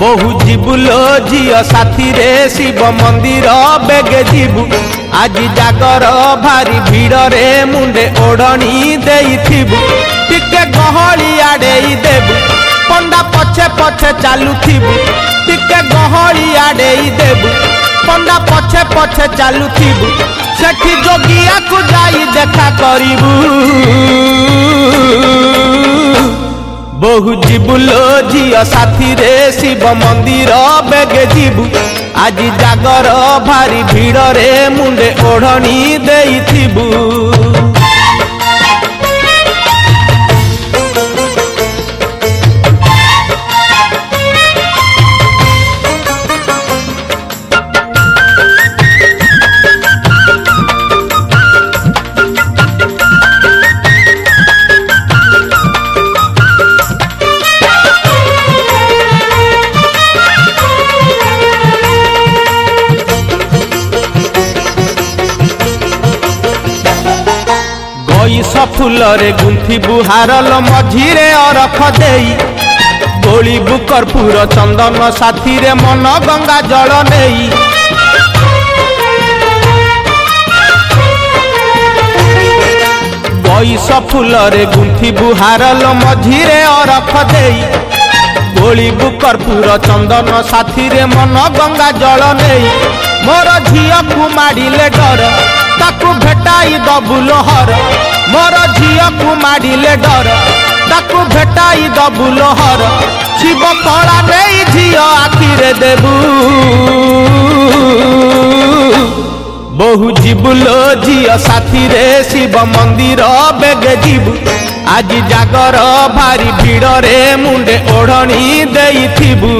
ବହୁ ଯିବୁ ଲୋ ଝିଅ ସାଥିରେ ଶିବ ମନ୍ଦିର ବେଗେ ଯିବୁ ଆଜି ଜାଗର ଭାରି ଭିଡ଼ରେ ମୁଣ୍ଡେ ଓଡ଼ଣି ଦେଇଥିବୁ ଟିକେ ଗହଳି ଆଡ଼େଇ ଦେବୁ ପଣ୍ଡା ପଛେ ପଛେ ଚାଲୁଥିବୁ ଟିକେ ଗହଳି ଆଡ଼େଇ ଦେବୁ ପଣ୍ଡା ପଛେ ପଛେ ଚାଲୁଥିବୁ ସେଠି ଯୋଗିଆକୁ ଯାଇ ଦେଖା କରିବୁ ବହୁ ଯିବୁ ଲୋ ଝିଅ ସାଥିରେ ଶିବ ମନ୍ଦିର ବେଗେ ଯିବୁ ଆଜି ଜାଗର ଭାରି ଭିଡ଼ରେ ମୁଣ୍ଡେ ଓଢ଼ଣି ଦେଇଥିବୁ ফুলরে গুঁথি বুহারল মঝিরে অরফ দেই গোলিবু কর্পূর চন্দন সাথিরে মন গঙ্গা জল নেই বৈষ ফুলরে গুঁথি বুহারল মঝিরে অরফ দেই গোলিবু কর্পূর চন্দন সাথিরে মন গঙ্গা জল নেই মোর ঝিও কুমাড়িলে ডর তাকু ভেটাই দবুল হর ମୋର ଝିଅକୁ ମାଡ଼ିଲେ ଡର ତାକୁ ଭେଟାଇ ଦବୁ ଲୋହର ଶିବ କଳା ନେଇ ଝିଅ ଆଖିରେ ଦେବୁ ବହୁ ଯିବୁ ଲୋ ଝିଅ ସାଥିରେ ଶିବ ମନ୍ଦିର ବେଗେ ଯିବୁ ଆଜି ଜାଗର ଭାରି ଭିଡ଼ରେ ମୁଣ୍ଡେ ଓଢ଼ଣି ଦେଇଥିବୁ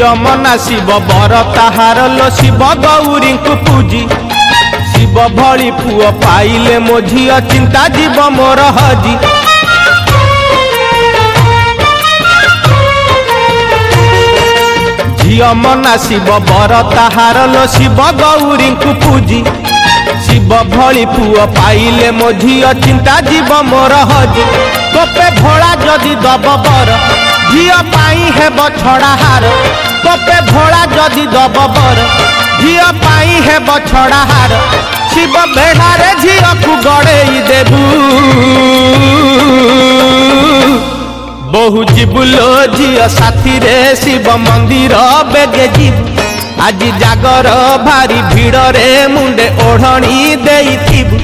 ନିୟମ ନା ଶିବ ବର ତାହାର ଲୋ ଶିବ ଗୌରୀଙ୍କୁ ପୂଜି ଶିବ ଭଳି ପୁଅ ପାଇଲେ ମୋ ଝିଅ ଚିନ୍ତା ଯିବ ମୋର ହଜି ଝିଅ ମନା ଶିବ ବର ତାହାର ଲୋ ଶିବ ଗୌରୀଙ୍କୁ ପୂଜି ଶିବ ଭଳି ପୁଅ ପାଇଲେ ମୋ ଝିଅ ଚିନ୍ତା ଯିବ ମୋର ହଜି ତୋପେ ଭୋଳା ଯଦି ଦବ ବର ଝିଅ ପାଇଁ ହେବ ଛଡ଼ା ହାର তোতে ভোলা যদি দব বর ঝিও পাই হেব ছড়া হার শিব বেড়ারে ঝিওকু গড়েই দেবু বহু জিবুলো ঝিও সাথীরে শিব মন্দির বেগে যিবু আজি জাগর ভারি ভিড়রে মুন্ডে ওঢ়ণী দেইথিবু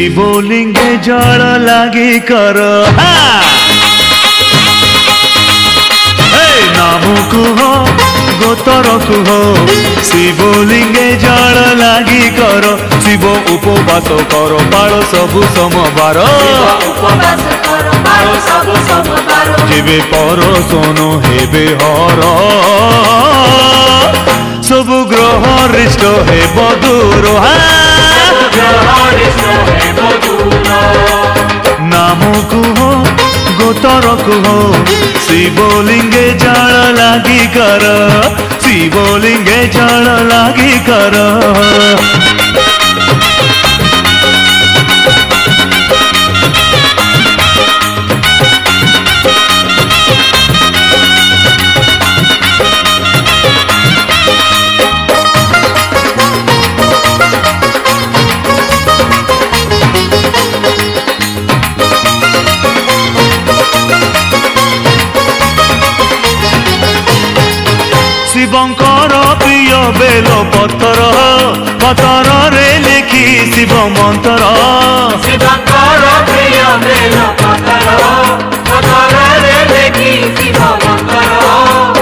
ನುಡಿ ಬೋಲಿಂಗ್ಗೆ ಜಳಲಾಗಿ ಕರ নামকু হো গোতরকু হো শিবলিঙ্গে জল লাগি কর শিব উপবাস কর পাড় সবু সমবার যেবে পর শোন হেবে হর সবু গ্রহ হৃষ্ট হেব দূর হ্যাঁ को गोतर को शिवलिंगे जल लागी कर शिवलिंगे जल लागी कर তরে লিখি শিব মন্ত্র শিবঙ্কর প্রিয় প্রেম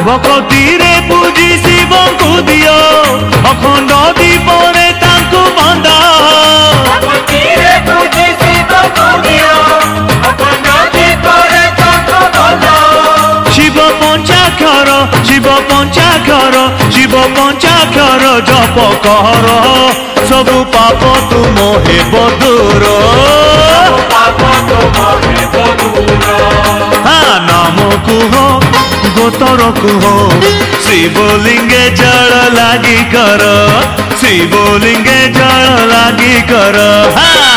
ভকতিরে পুজি শিবঙ্কু দিও অখণ্ড দীপরে তাঙ্কু বন্দা শিব পঞ্চাক্ষর শিব পঞ্চাক্ষর শিব পঞ্চাক্ষর জপ কর সবু পাপ তুম হেব দূর হ্যাঁ, নাম কুহ গোতর কুহ শিবলিঙ্গে জল লাগি কর শিবলিঙ্গে জল লাগি কর হ্যাঁ।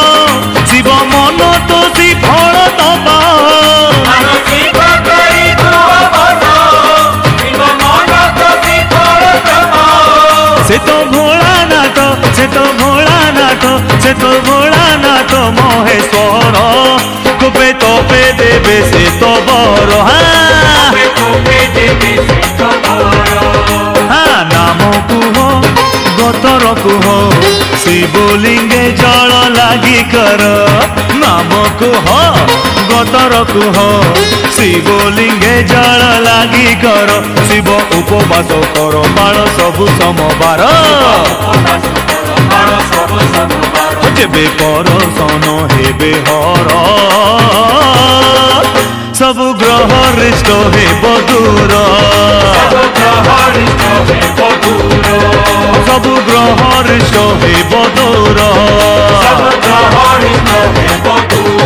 বেশি তো বড় হ্যাঁ হ্যাঁ নাম কুহ গতর কুহ শিবলিঙ্গে জল লাগি কর নাম কুহ গতর কুহ শিবলিঙ্গে জল লাগি কর শিব উপবাস কর বাড় সবু সমবার উপবাস কর বাড় সবু সমবার हेबे परसन हेबे हर सब ग्रह रिष्ट हेब दूर सब ग्रह रिष्ट हेब दूर सब ग्रह रिष्ट हेब दूर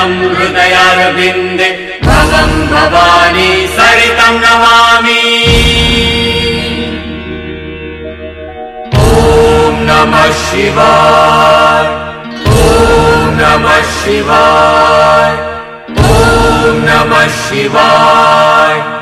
भवम् कलम्भवानी सरितम् नमामि ॐ नमः शिवाय ॐ नमः शिवाय ॐ नमः शिवाय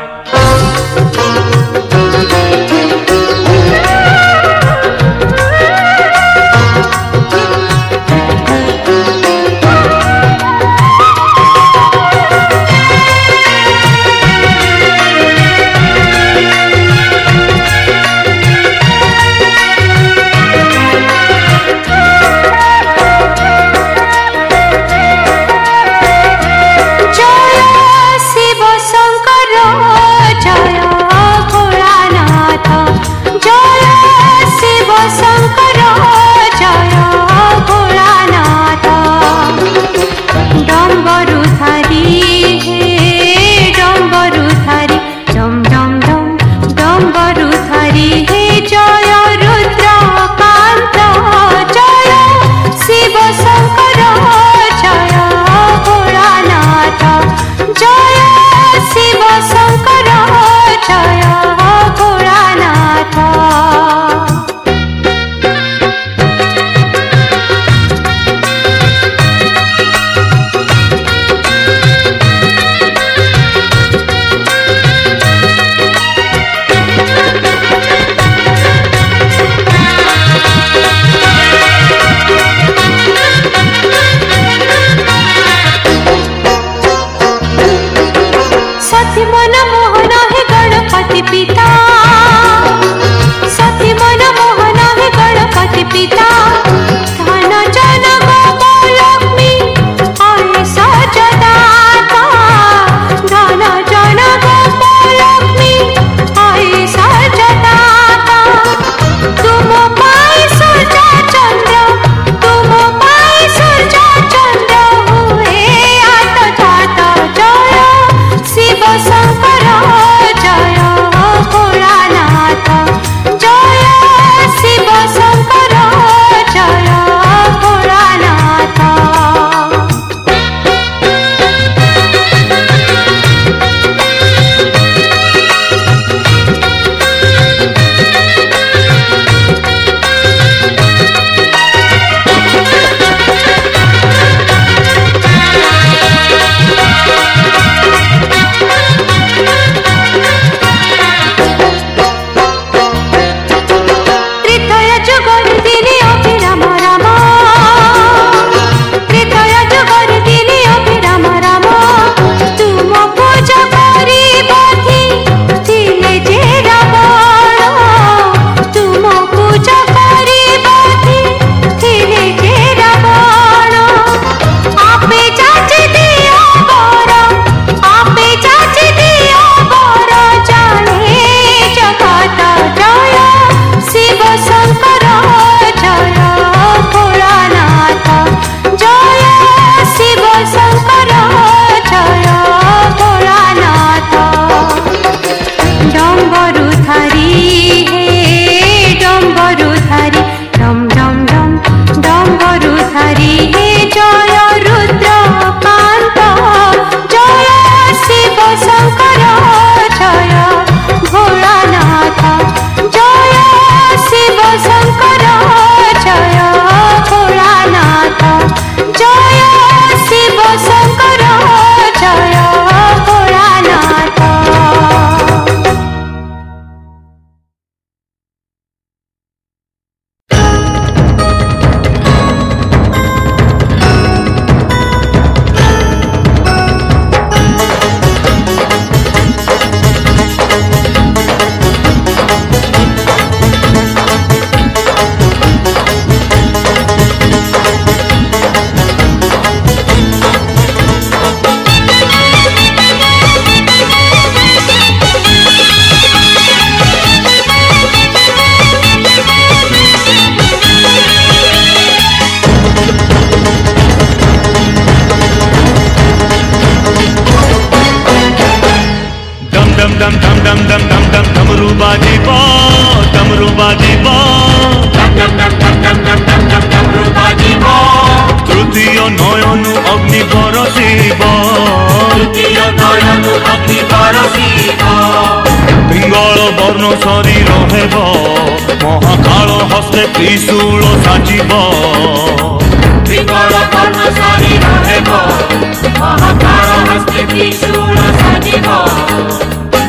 ত্ৰিকূল সাজিব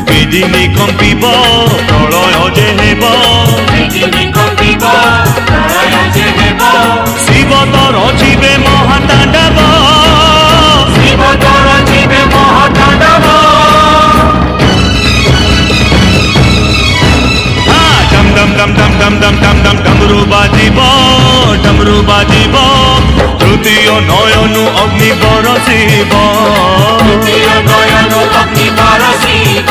বিদিনী কম্পিব প্ৰলয় যে হেব শিৱ তৰজ দম দম দম দম ডমরু বাজিব ডমরু বাজিব তৃতীয় নয়নু অগ্নি বরসিব তৃতীয় নয়নু অগ্নি বরসিব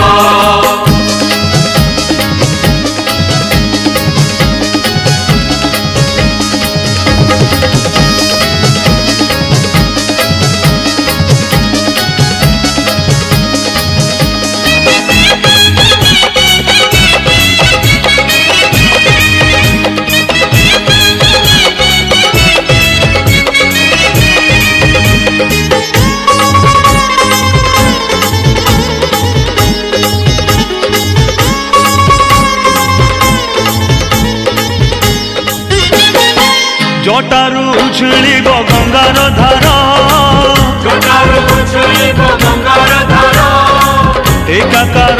উছুলিব গঙ্গার ধার একাকার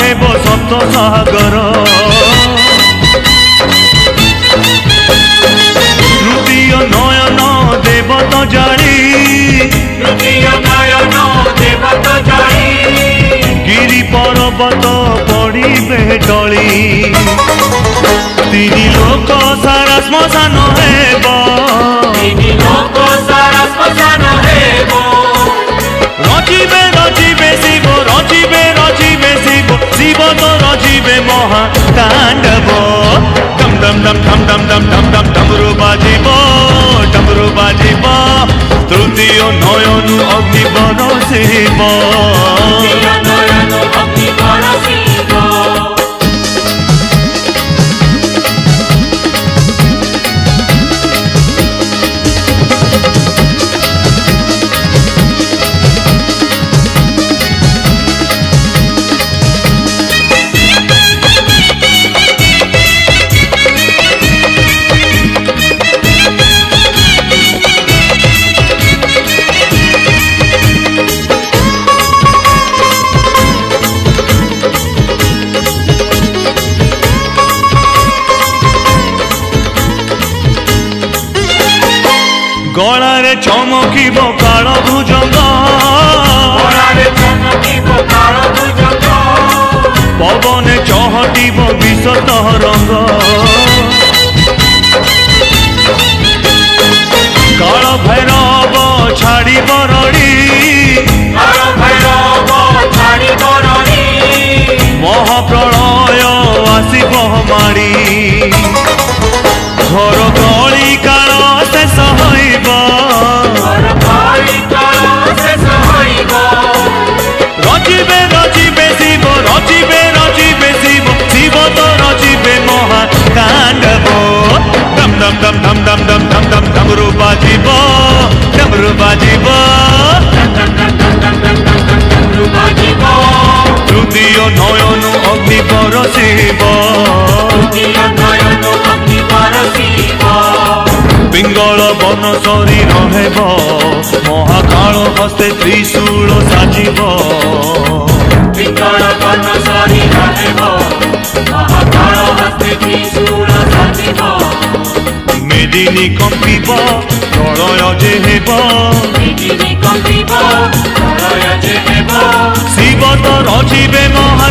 ହେବ সପ୍ত সাগর তৃতীয় নয়ন দেবত জারি গিরি পর্বত পড়িবে টলি তিনি saras mozano hebo Ini loko saras mozano hebo Rojibe rojibe sibo rojibe rojibe sibo sibo to rojibe moha kandabo Dam dam dam dam dam dam dam dam damru bajibo damru bajibo Trutiyo noyonu ogni bono sibo Trutiyo noyonu स्वतः रंग काल भैरव छाड़ କରି ରହିବ ମହାକାଳ ହସ୍ତେ ତ୍ରିଶୂଳ ସାଜିବ ପିତଳ କର୍ଣ୍ଣ ସରି ରହିବ ମହାକାଳ ହସ୍ତେ ତ୍ରିଶୂଳ ସାଜିବ মেদিনী কম্পিব প্রলয় যে হেব শিৱ তৰজিবে মহা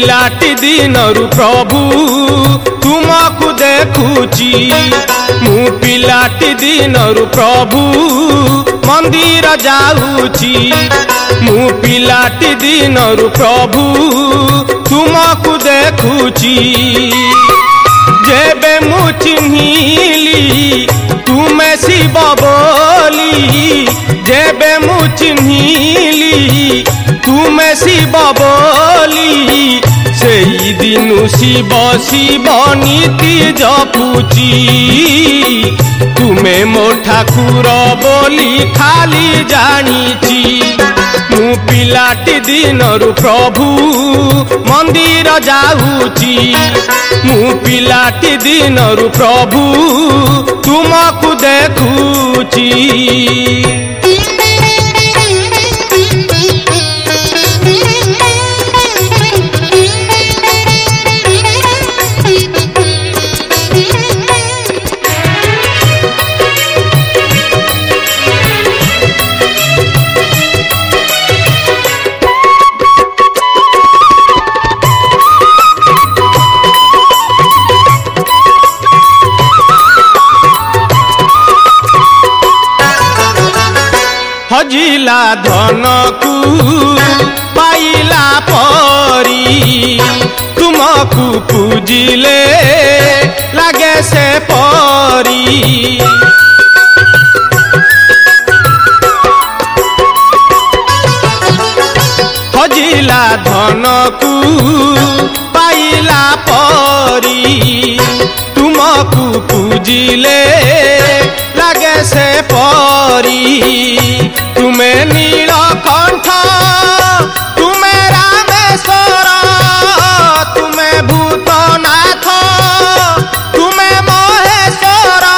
पिलाटी दिन रु प्रभु तुमको देखुची मु पिलाटी दिन रु प्रभु मंदिर जाऊची मु दिन रु प्रभु तुमको देखुची जेबे मु चिन्हिली तुमे शिव बोली जेबे मु चिन्ही শিব শিব নীতি জপুচি তুমে মো ঠাকুর বলি খালি জানিছি মু পিলাটি দিনরু প্রভু মন্দির যাউছি মু পিলাটি দিনরু প্রভু তুমকু দেখুছি বুঝিলা ধনকু পাইলা পরি তুমকু পুজিলে লাগে সে পরি হজিলা ধনকু পাইলা পরি पूजिले लगे से परी तुम्हें नील कंठ तुम्हें रामेश्वर तुम्हें भूतनाथ तुम्हें महेश्वर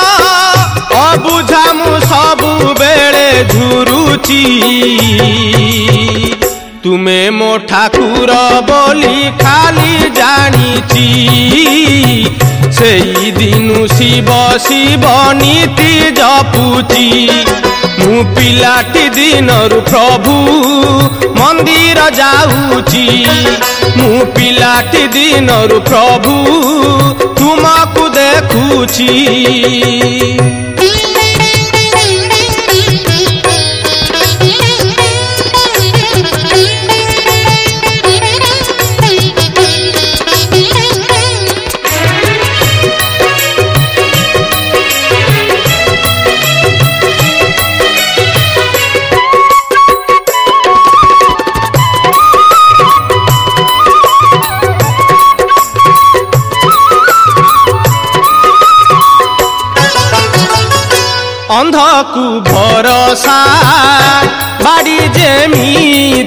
अबुझा मु सबु बेले झुरुची ତୁମେ ମୋ ଠାକୁର ବୋଲି ଖାଲି ଜାଣିଛି ସେଇଦିନୁ ଶିବ ଶିବ ନୀତି ଜପୁଛି ମୁଁ ପିଲାଟି ଦିନରୁ ପ୍ରଭୁ ମନ୍ଦିର ଯାଉଛି ମୁଁ ପିଲାଟି ଦିନରୁ ପ୍ରଭୁ ତୁମକୁ ଦେଖୁଛି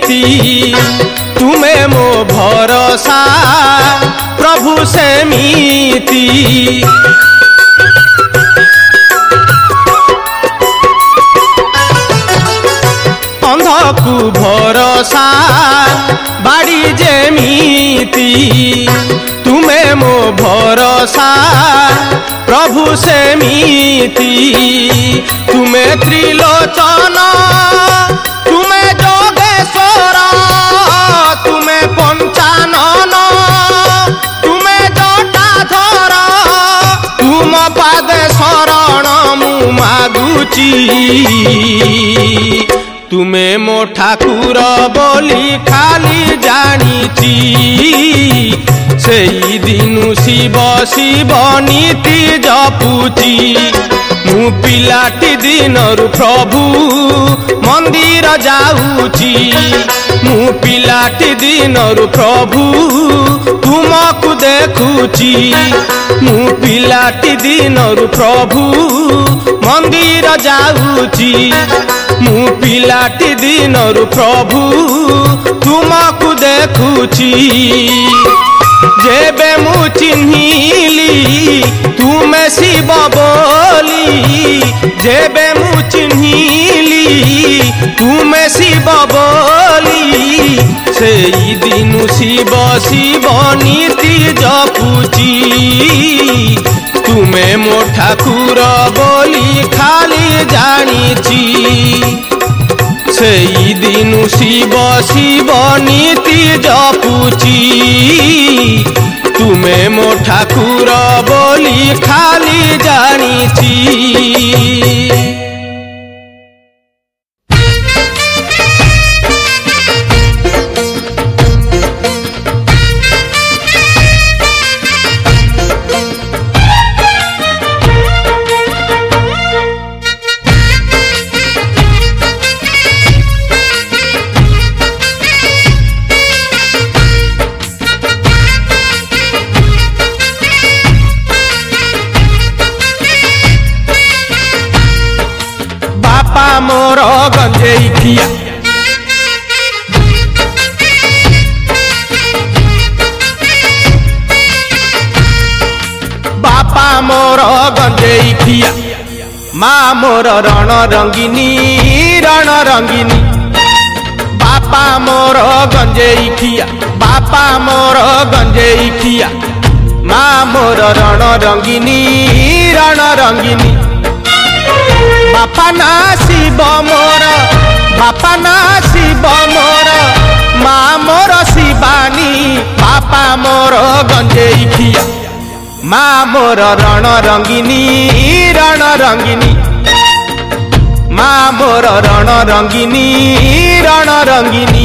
নীতি তুমে মো ভরসা প্রভু সেমিতি অন্ধকু ভরসা বাড়ি যেমিতি তুমে মো ভরসা প্রভু সেমিতি তুমে ত্রিলোচন ପାଦେ ଶରଣ ମୁଁ ମାଗୁଛି ତୁମେ ମୋ ଠାକୁର ବୋଲି ଖାଲି ଜାଣିଛି ସେଇ ଦିନୁ ଶିବ ଶିବ ନୀତି ଜପୁଛି ମୁଁ ପିଲାଟି ଦିନରୁ ପ୍ରଭୁ ମନ୍ଦିର ଯାଉଛି ମୁଁ ପିଲାଟି ଦିନରୁ ପ୍ରଭୁ ତୁମକୁ ଦେଖୁଛି ମୁଁ ପିଲାଟି ଦିନରୁ ପ୍ରଭୁ ମନ୍ଦିର ଯାଉଛି ମୁଁ ପିଲାଟି ଦିନରୁ ପ୍ରଭୁ ତୁମକୁ ଦେଖୁଛି ଯେବେ ମୁଁ ଚିହ୍ନିଲି ତୁମେ ଶିବ যেবে মু চিহ্নিলি তুমে শিব বলি সেই দিন শিব শিব নীতি জপুছি তুমে মো ঠাকুর বলি খালি জানিছি সেই দিন শিব শিব নীতি জপুছি ତୁମେ ମୋ ଠାକୁର ବୋଲି ଖାଲି ଜାଣିଛି मोर रण रंगिनी रण रंगिनी बापा मोर गंजे खिया मोर गंजे खिया मा मोर रण रंगिनी रण रंगिनी बापा ना शिव मोर बापा ना शिव मोर मा मोर शिवानी बापा मोर गंजे खिया मा मोर रण रंगिनी रण रंगिनी মা মোর রণ রঙ্গিনী রণ রঙ্গিনী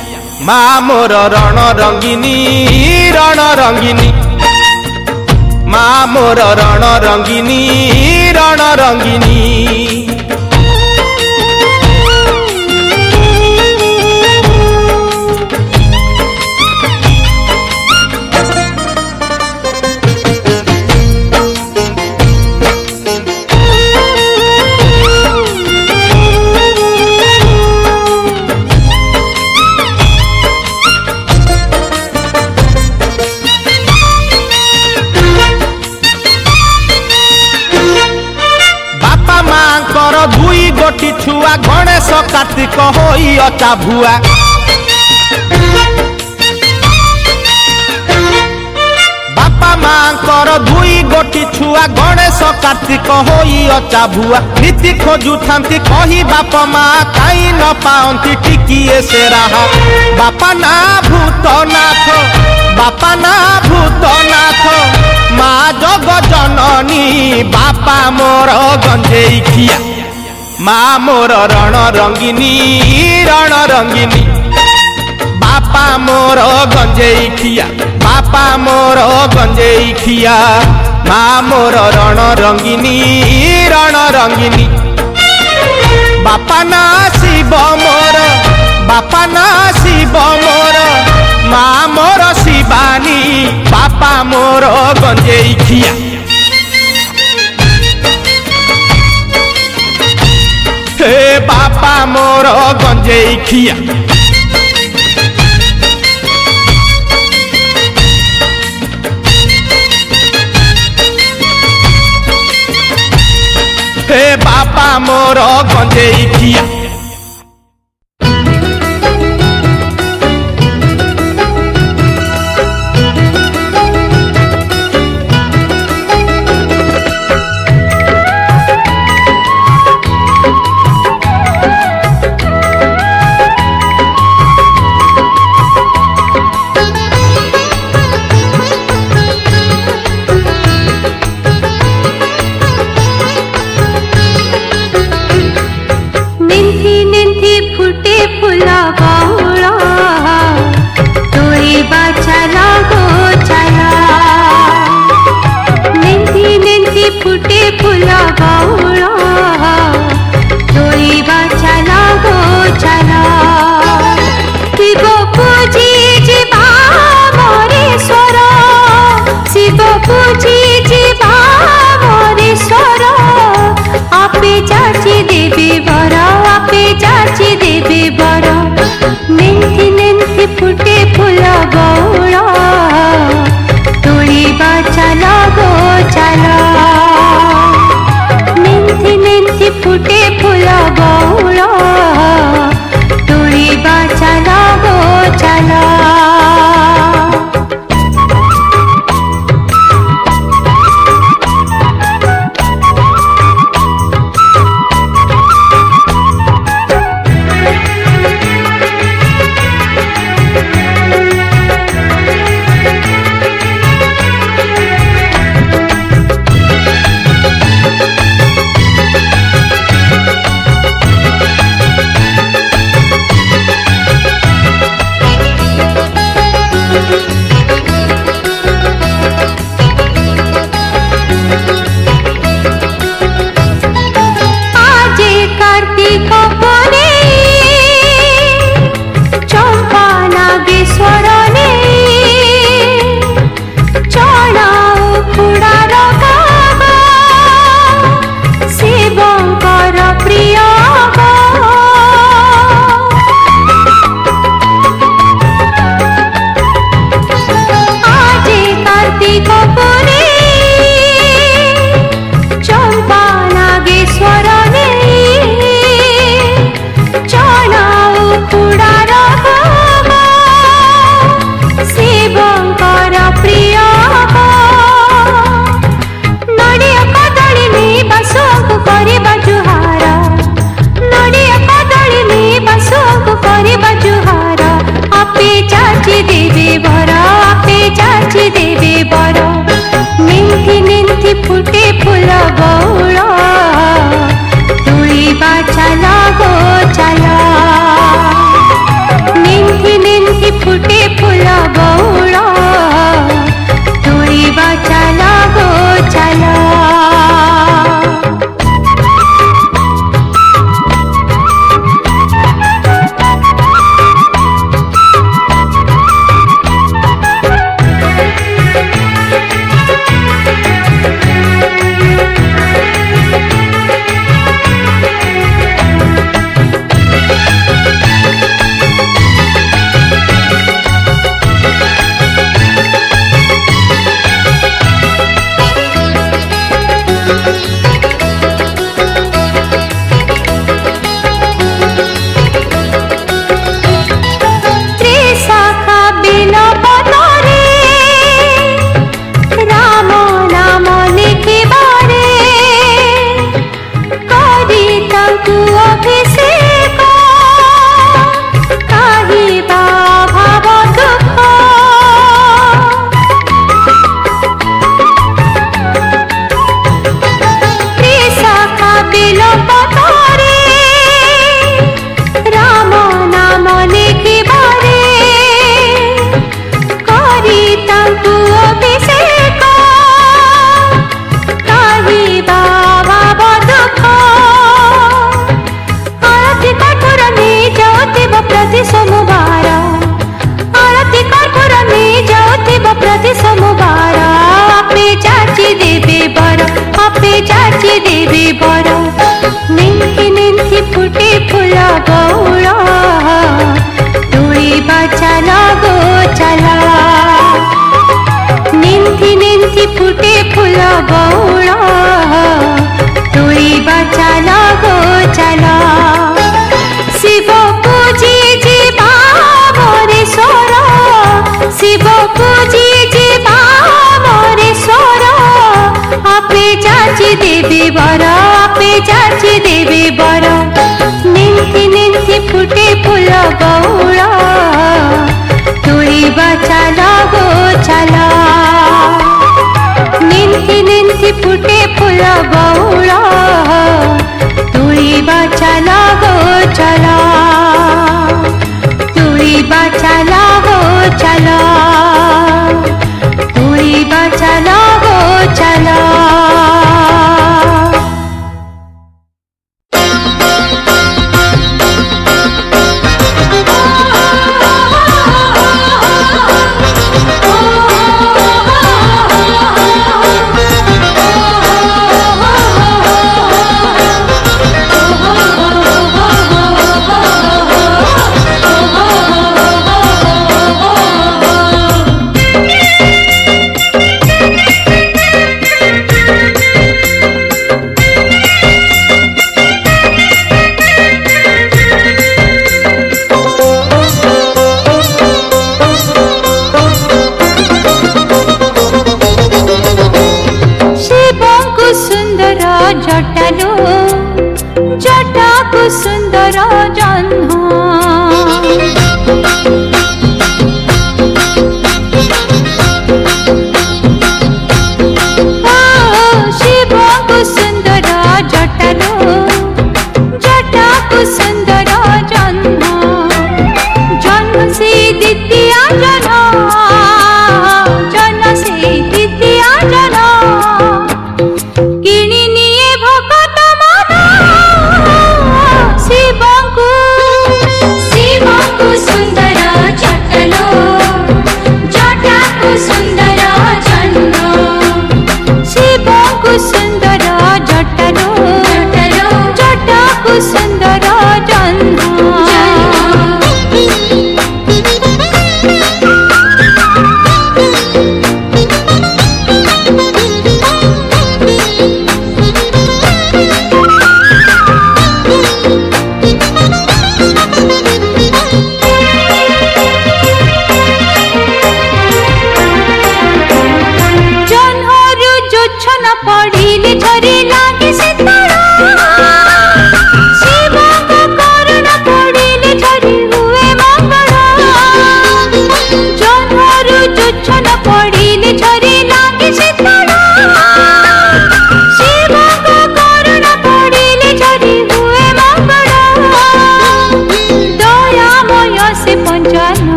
মা মোর রণ রঙ্গিনী রণ রঙ্গিনী মা মোর রণ রঙ্গিনী রণ রঙ্গিনী मास कार्तिक होई अटा भुआ বাপা মাঙ্কর দুই গোটি ছুয়া গণেশ কার্তিক হই অচা ভুয়া নীতি খোঁজুথান্তি কহি বাপা মা কাই ন পাওন্তি টিকিয়ে সে রাহা বাপা না ভূতনাথ বাপা না ভূতনাথ মা জগ জননী বাপা মোর গঞ্জেই খিয়া মা মোর রণ রঙ্গিনী রণ রঙ্গিনী বাপা মোর গঞ্জেই খিয়া বাপা মোর গঞ্জেই খিয়া মা মোর রণ রঙ্গিনী রণ রঙ্গিনী বাপা না শিব মোর বাপা না শিব মোর মা মোর শিবানী বাপা মোর গঞ্জেই খিয়া बापा मोर गंजेखिया हे बापा मोर गंजे खिया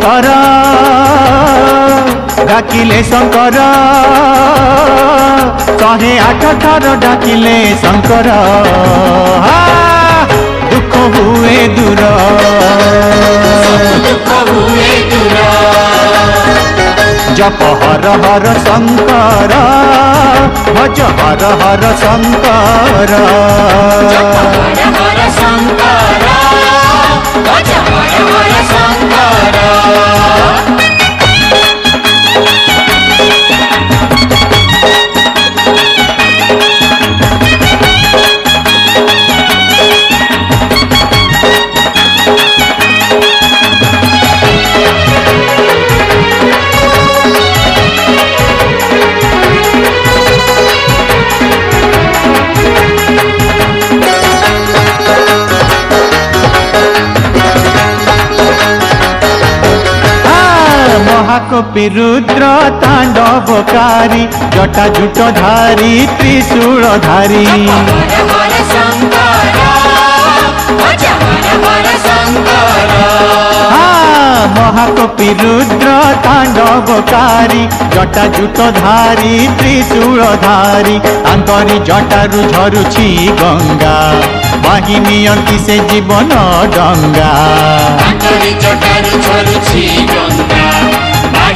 শঙ্কৰ ডাকিলে শঙ্কৰ ଶହେ ଆଠ ଥର ଡାକିଲେ ଶଙ୍କର ଦୁଃଖ ହୁଏ ଦୂର ଜପ ହର ହର ଶଙ୍କର ଭଜ ହର ହର ଶଙ୍କର ଶଙ୍କର पापी रुद्र जटा जटाजुट धारी त्रिशूल धारी हाँ, महाकपि रुद्र जटा जटाजुट धारी त्रिशूल धारी आंतरी जटारु झरुचि गंगा बाहिनी से जीवन डंगा जटारु झरुचि गंगा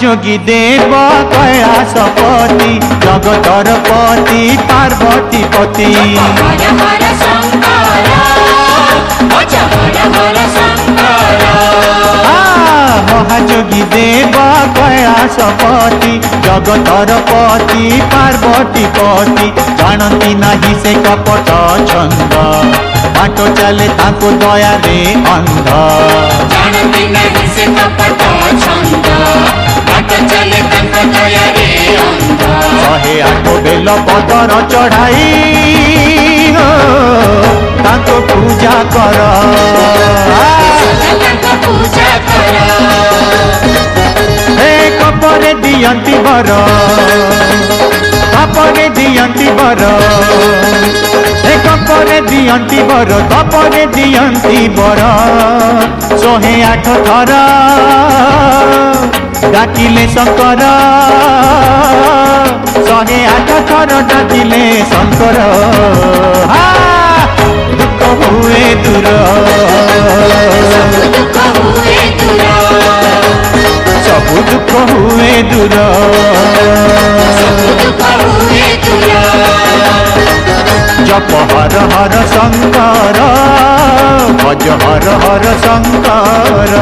जोगी देव कैलाश पति जगतर पति पार्वती पति हाँ, महाजोगी देव कैलाश पति जगतर पति पार्वती पति जानती नहीं से कपट छंद बाट चले दया अंध ଶହେ ଆଠ ବେଲ ପତର ଚଢ଼ାଇ ତାଙ୍କ ପୂଜା କର ଏକ ପରେ ଦିଅନ୍ତି ବର ତାପରେ ଦିଅନ୍ତି ବର ଏକ ପରେ ଦିଅନ୍ତି ବର ତାପରେ ଦିଅନ୍ତି ବର ଶହେ ଆଠ ଥର डाकिले शंकर शहे आठ थर डाकिले शंकर हुए दूर सब दुख हुए दूर जप हर हर शंकर भज हर हर शंकर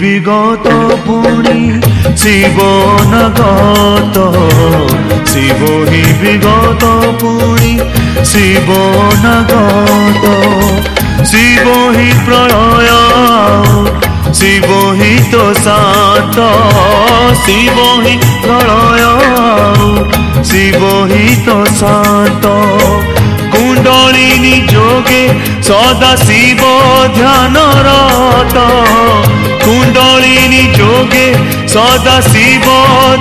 বিগত পুনি শিবনগত শিব হি বিগত পুনি শিবনগত শিব হি প্রলয় শিব হি তো সাত শিব হি প্রলয় শিব হি তো সাত কুণ্ডলিনী যোগে সদা শিব ধ্যানরত কুণ্ডলিনী যোগে সদা শিব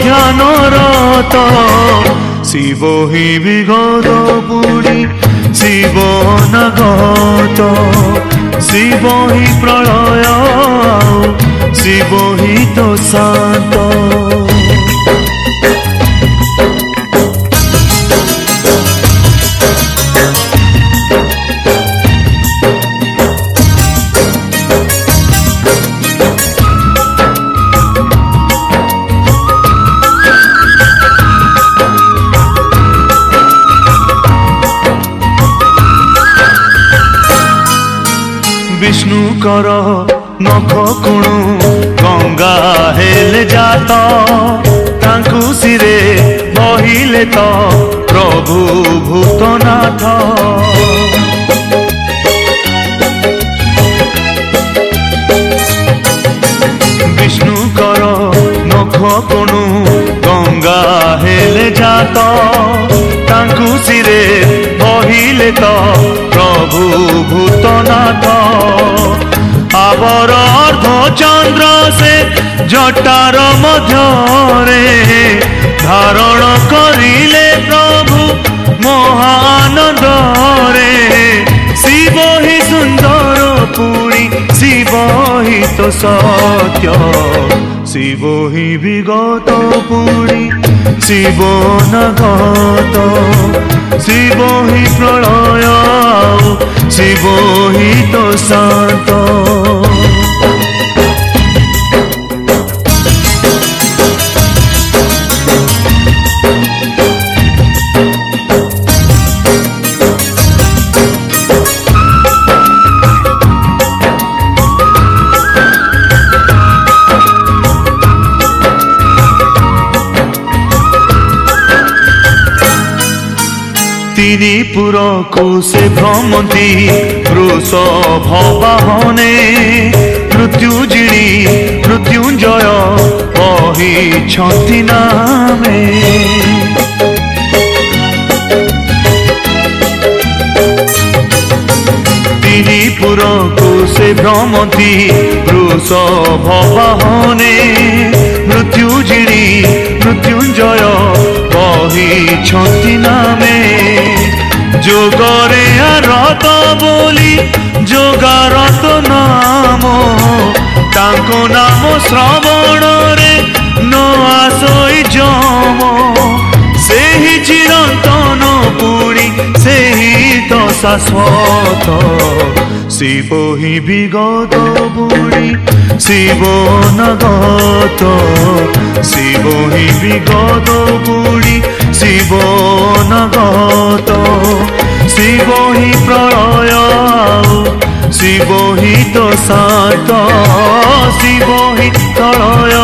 ধ্যানরত শিব হি বিগত পুরী শিব নগত শিব হি প্রলয় শিব হি তো শান্ত କର ନଖ କୁଣୁ ଗଙ୍ଗା ହେଲେ ଜାତ ତାଙ୍କୁ ସିରେ ବହିଲେ ତ ପ୍ରଭୁ ଭୂତନାଥ ବିଷ୍ଣୁଙ୍କର ନଖ କୁଣୁ ଗଙ୍ଗା ହେଲେ ଜାତ ଖୁସିରେ କହିଲେ ତ ପ୍ରଭୁ ଭୂତନାଥ ଆବର ଅର୍ଦ୍ଧ ଚନ୍ଦ୍ର ସେ ଜଟାର ମଧ୍ୟରେ ଧାରଣ କରିଲେ ପ୍ରଭୁ ମହାନନ୍ଦରେ ଶିବ ହିଁ ସୁନ୍ଦର ପୁଣି ଶିବ ହିଁ ତ ସତ୍ୟ ଶିବ ହିଁ ବିଗତ ପୁଣି জীৱনগত শিৱহি প্ৰলয় শিৱহি তন্ত গিরিপুর কোষে ভ্রমন্তি বৃষভ বাহনে মৃত্যুজিণী মৃত্যুঞ্জয় অহিছন্তি নামে গিরিপুর কোষে ভ্রমন্তি বৃষভ বাহনে মৃত্যুজিণী মৃত্যুঞ্জয় অহিছন্তি নামে যোগরে রত বলি যোগারত নাম তাঙ্ক নাম শ্রবণরে নয় জম সেই চিরন্তন পুরী সেই দশাশ্বত শিবহি বিগত বুড়ি শিব নগত শিবহি বিগত বুড়ি শিব নগত শিব হি প্রলয় শিব হি তো সাত শিব হি প্রলয়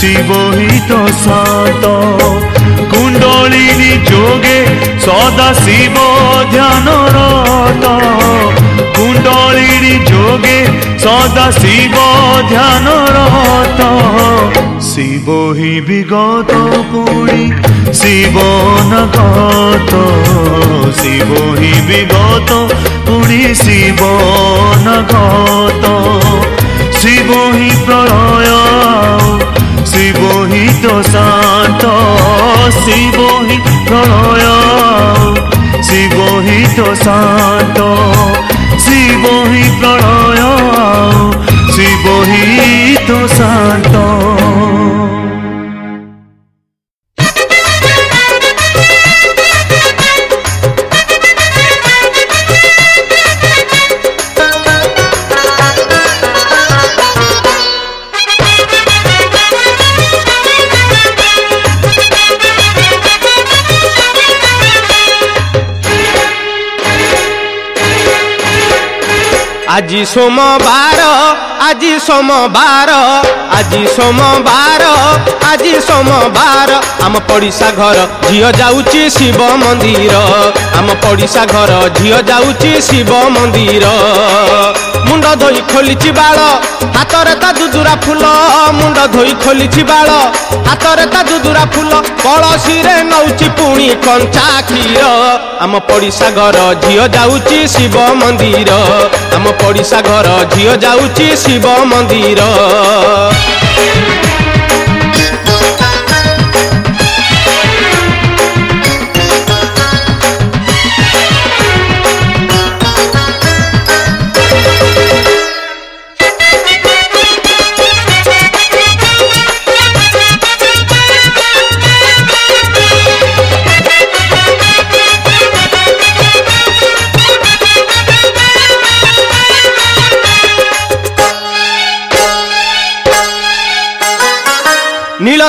শিব হি তো সাত কুণ্ডলিনী যোগে সদা শিব ধ্যানরত কুণ্ডলীর যোগে সদা শিব ধ্যান রত শিব হি বিগত পুরী শিব নগত শিব হি বিগত পুরী শিব নগত শিব হি প্রলয় শিব হি তো শান্ত শিব হি প্রলয় শিব হি তো শান্ত শিবহি প্রণয় শিবহি তো শান্ত আজি সোমবার আজি সোমবার আজি সোমবার আজি সোমবার আম পড়িশা ঘর ঝিও যাউচি শিব মন্দির আম পড়িশা ঘর ঝিও যাউচি শিব মন্দির ମୁଣ୍ଡ ଧୋଇ ଖୋଲିଛି ବାଳ ହାତରେ ତା ଜୁଜୁରା ଫୁଲ ମୁଣ୍ଡ ଧୋଇ ଖୋଲିଛି ବାଳ ହାତରେ ତା ଜୁଜୁରା ଫୁଲ କଳସିରେ ନଉଛି ପୁଣି କଞ୍ଚା କ୍ଷୀର ଆମ ପଡ଼ିଶା ଘର ଝିଅ ଯାଉଛି ଶିବ ମନ୍ଦିର ଆମ ପଡ଼ିଶା ଘର ଝିଅ ଯାଉଛି ଶିବ ମନ୍ଦିର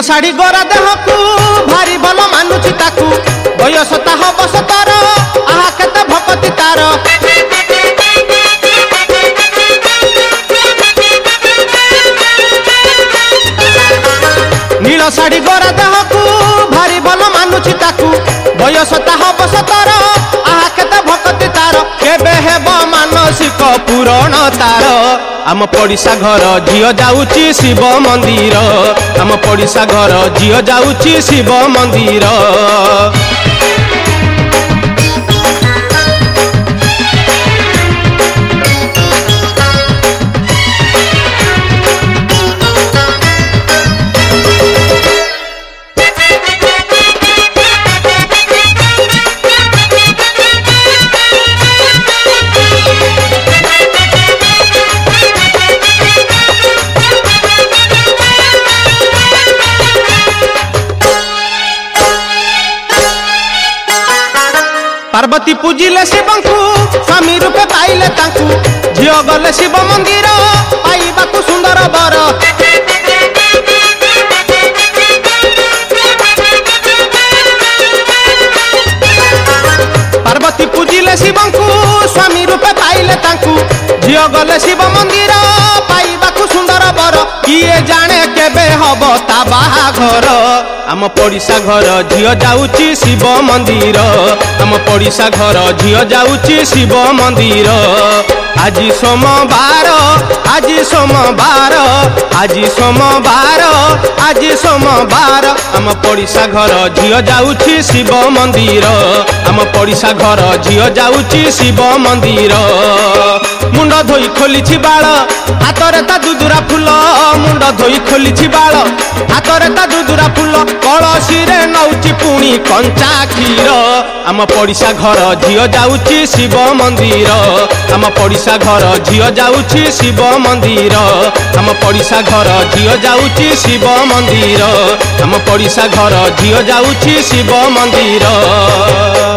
ଶାଢ଼ୀ ଗରା ଦେହକୁ ଭାରି ଭଲ ମାନୁଛି ତାକୁ ବୟସ ତା ହବ ସତର ଆହା କେତେ ଭକତି ତାର ନୀଳ ଶାଢ଼ୀ ଗରା ଦେହକୁ ଭାରି ଭଲ ମାନୁଛି ତାକୁ ବୟସ ତା ହବ ସତର ପୁରଣ ତାର ଆମ ପଡ଼ିଶା ଘର ଝିଅ ଯାଉଛି ଶିବ ମନ୍ଦିର ଆମ ପଡ଼ିଶା ଘର ଝିଅ ଯାଉଛି ଶିବ ମନ୍ଦିର पति पूजिले शिव को स्वामी रूपे पाइले झी गले शिव मंदिर पाइबा को सुंदर बर पार्वती पूजिले शिव को स्वामी रूपे पाइले झी गले शिव मंदिर पाइबा को सुंदर बर किए जाने ହବ ତା ବାହାଘର ଆମ ପଡ଼ିଶା ଘର ଝିଅ ଯାଉଛି ଶିବ ମନ୍ଦିର ଆମ ପଡ଼ିଶା ଘର ଝିଅ ଯାଉଛି ଶିବ ମନ୍ଦିର ଆଜି ସୋମବାର ଆଜି ସୋମବାର ଆଜି ସୋମବାର ଆଜି ସୋମବାର ଆମ ପଡ଼ିଶା ଘର ଝିଅ ଯାଉଛି ଶିବ ମନ୍ଦିର ଆମ ପଡ଼ିଶା ଘର ଝିଅ ଯାଉଛି ଶିବ ମନ୍ଦିର ମୁଣ୍ଡ ଧୋଇ ଖୋଲିଛି ବାଳ ହାତରେ ତା ଦୁଦୁରା ଫୁଲ ମୁଣ୍ଡ ଧୋଇ ଖୋଲିଛି ବାଳ ହାତରେ ତା ଦୁଦୁରା ଫୁଲ କଳସିରେ ନଉଛି ପୁଣି କଞ୍ଚା କ୍ଷୀର ଆମ ପଡ଼ିଶା ଘର ଝିଅ ଯାଉଛି ଶିବ ମନ୍ଦିର ଆମ ପଡ଼ିଶା ଘର ଝିଅ ଯାଉଛି ଶିବ ମନ୍ଦିର ଆମ ପଡ଼ିଶା ଘର ଝିଅ ଯାଉଛି ଶିବ ମନ୍ଦିର ଆମ ପଡ଼ିଶା ଘର ଝିଅ ଯାଉଛି ଶିବ ମନ୍ଦିର